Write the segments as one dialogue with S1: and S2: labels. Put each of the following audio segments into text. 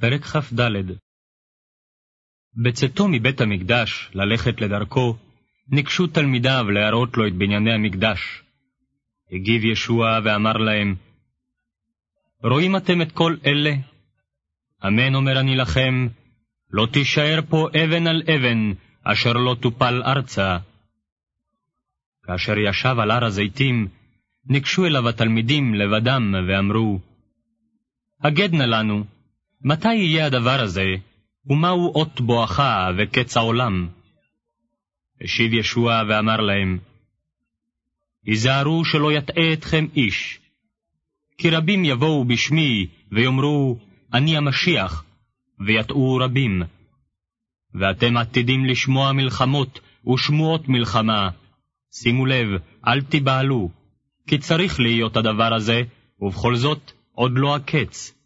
S1: פרק כ"ד בצאתו מבית המקדש ללכת לדרכו, ניגשו תלמידיו להראות לו את בנייני המקדש. הגיב ישוע ואמר להם, רואים אתם את כל אלה? אמן אומר אני לכם, לא תישאר פה אבן על אבן, אשר לא תופל ארצה. כאשר ישב על הר הזיתים, ניגשו אליו התלמידים לבדם ואמרו, הגד נא לנו, מתי יהיה הדבר הזה, ומהו אות בואכה וקץ העולם? השיב ישוע ואמר להם, היזהרו שלא יטעה אתכם איש, כי רבים יבואו בשמי ויאמרו, אני המשיח, ויטעו רבים. ואתם עתידים לשמוע מלחמות ושמועות מלחמה. שימו לב, אל תיבהלו, כי צריך להיות הדבר הזה, ובכל זאת עוד לא הקץ.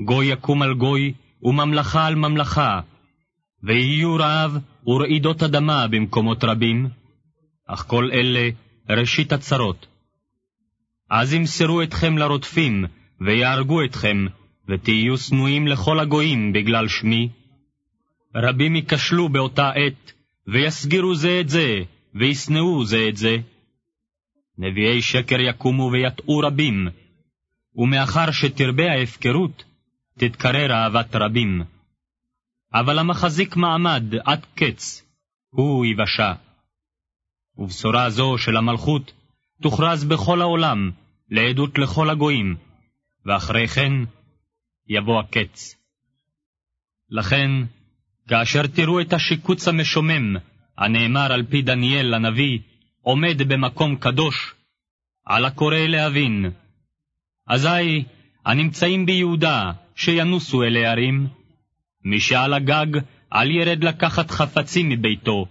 S1: גוי יקום על גוי, וממלכה על ממלכה, ויהיו רעב ורעידות אדמה במקומות רבים, אך כל אלה ראשית הצרות. אז ימסרו אתכם לרודפים, ויהרגו אתכם, ותהיו שנואים לכל הגויים בגלל שמי. רבים ייכשלו באותה עת, ויסגירו זה את זה, וישנאו זה את זה. נביאי שקר יקומו ויטעו רבים, ומאחר שתרבה ההפקרות, תתקרר אהבת רבים. אבל המחזיק מעמד עד קץ, הוא יבשע. ובשורה זו של המלכות תוכרז בכל העולם, לעדות לכל הגויים, ואחרי כן יבוא הקץ. לכן, כאשר תראו את השיקוץ המשומם, הנאמר על פי דניאל הנביא, עומד במקום קדוש, על הקורא להבין. אזי הנמצאים ביהודה, שינוסו אל הערים. מי שעל הגג, אל ירד לקחת חפצים מביתו,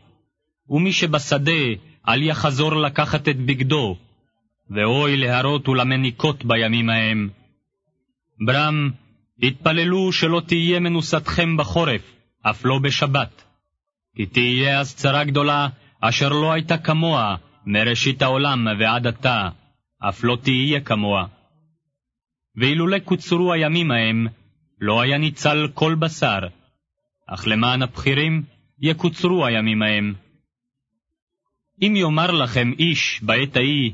S1: ומי שבשדה, אל יחזור לקחת את בגדו, ואוי להרות ולמניקות בימים ההם. ברם, התפללו שלא תהיה מנוסתכם בחורף, אף לא בשבת. כי תהיה אז צרה גדולה, אשר לא הייתה כמוה, מראשית העולם ועד עתה, אף לא תהיה כמוה. ואילולא קוצרו הימים ההם, לא היה ניצל כל בשר, אך למען הבכירים יקוצרו הימים ההם. אם יאמר לכם איש בעת ההיא,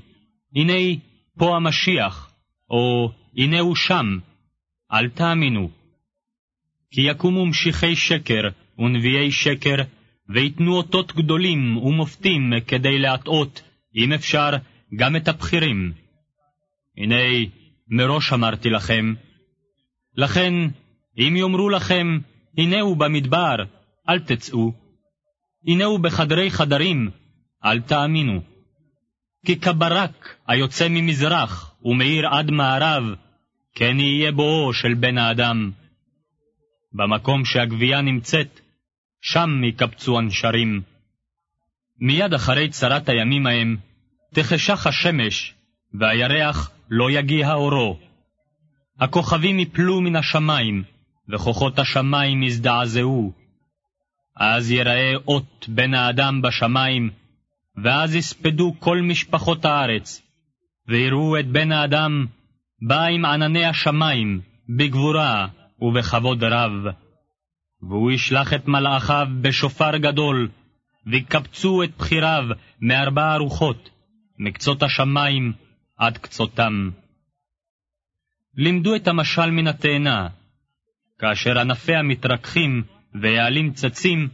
S1: הנה פה המשיח, או הנה הוא שם, אל תאמינו. כי יקומו משיחי שקר ונביאי שקר, ויתנו אותות גדולים ומופתים כדי להטעות, אם אפשר, גם את הבכירים. הנה, מראש אמרתי לכם. לכן, אם יאמרו לכם, הנה הוא במדבר, אל תצאו. הנה הוא בחדרי חדרים, אל תאמינו. כי כברק היוצא ממזרח ומאיר עד מערב, כן יהיה בואו של בן האדם. במקום שהגבייה נמצאת, שם יקבצו הנשרים. מיד אחרי צרת הימים ההם, תחשך השמש, והירח לא יגיע אורו. הכוכבים יפלו מן השמיים, וכוחות השמיים יזדעזעו. אז יראה אות בן האדם בשמיים, ואז יספדו כל משפחות הארץ, ויראו את בן האדם בא עם ענני השמיים, בגבורה ובכבוד רב. והוא ישלח את מלאכיו בשופר גדול, ויקבצו את בחיריו מארבע רוחות, מקצות השמיים עד קצותם. לימדו את המשל מן התאנה. כאשר ענפיה מתרככים והעלים צצים,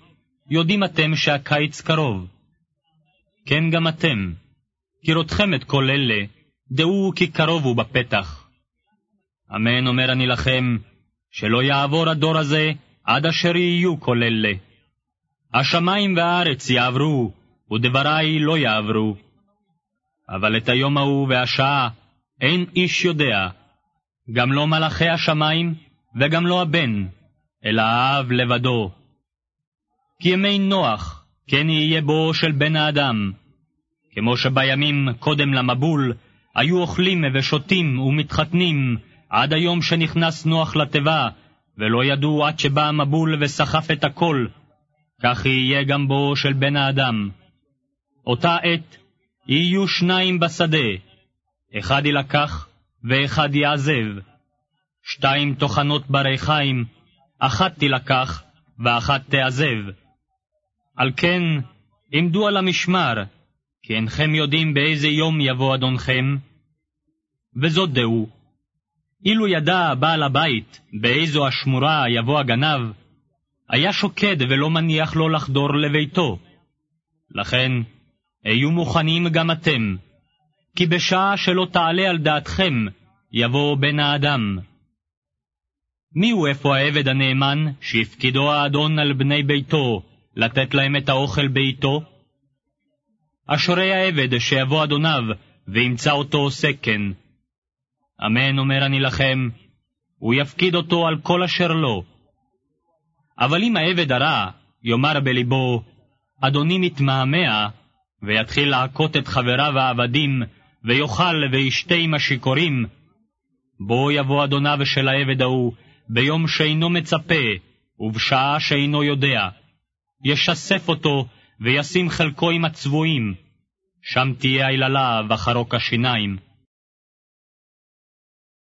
S1: יודעים אתם שהקיץ קרוב. כן גם אתם, כראותכם את כל אלה, דעו כי קרוב הוא בפתח. אמן אומר אני לכם, שלא יעבור הדור הזה עד אשר יהיו כל אלה. השמיים והארץ יעברו, ודברי לא יעברו. אבל את היום ההוא והשעה אין איש יודע, גם לא מלאכי השמיים, וגם לא הבן, אלא האב לבדו. כי ימי נוח כן יהיה בו של בן האדם, כמו שבימים קודם למבול היו אוכלים ושותים ומתחתנים עד היום שנכנס נוח לתיבה, ולא ידעו עד שבא המבול וסחף את הכל, כך יהיה גם בו של בן האדם. אותה עת יהיו שניים בשדה, אחד יילקח ואחד יעזב. שתיים טוחנות ברי חיים, אחת תילקח, ואחת תעזב. על כן, עמדו על המשמר, כי אינכם יודעים באיזה יום יבוא אדונכם. וזאת דעו, אילו ידע בעל הבית באיזו השמורה יבוא הגנב, היה שוקד ולא מניח לו לחדור לביתו. לכן, היו מוכנים גם אתם, כי בשעה שלא תעלה על דעתכם, יבוא בן האדם. מיהו איפה העבד הנאמן, שהפקידו האדון על בני ביתו, לתת להם את האוכל בעתו? אשרי העבד שיבוא אדוניו, וימצא אותו עושה כן. אמן אומר אני לכם, הוא יפקיד אותו על כל אשר לו. אבל אם העבד הרע יאמר בלבו, אדוני מתמהמה, ויתחיל לעקות את חבריו העבדים, ויאכל וישתה עם השיכורים, בו יבוא אדוניו של העבד ההוא, ביום שאינו מצפה, ובשעה שאינו יודע. ישסף אותו, וישים חלקו עם הצבועים. שם תהיה היללה וחרוק השיניים.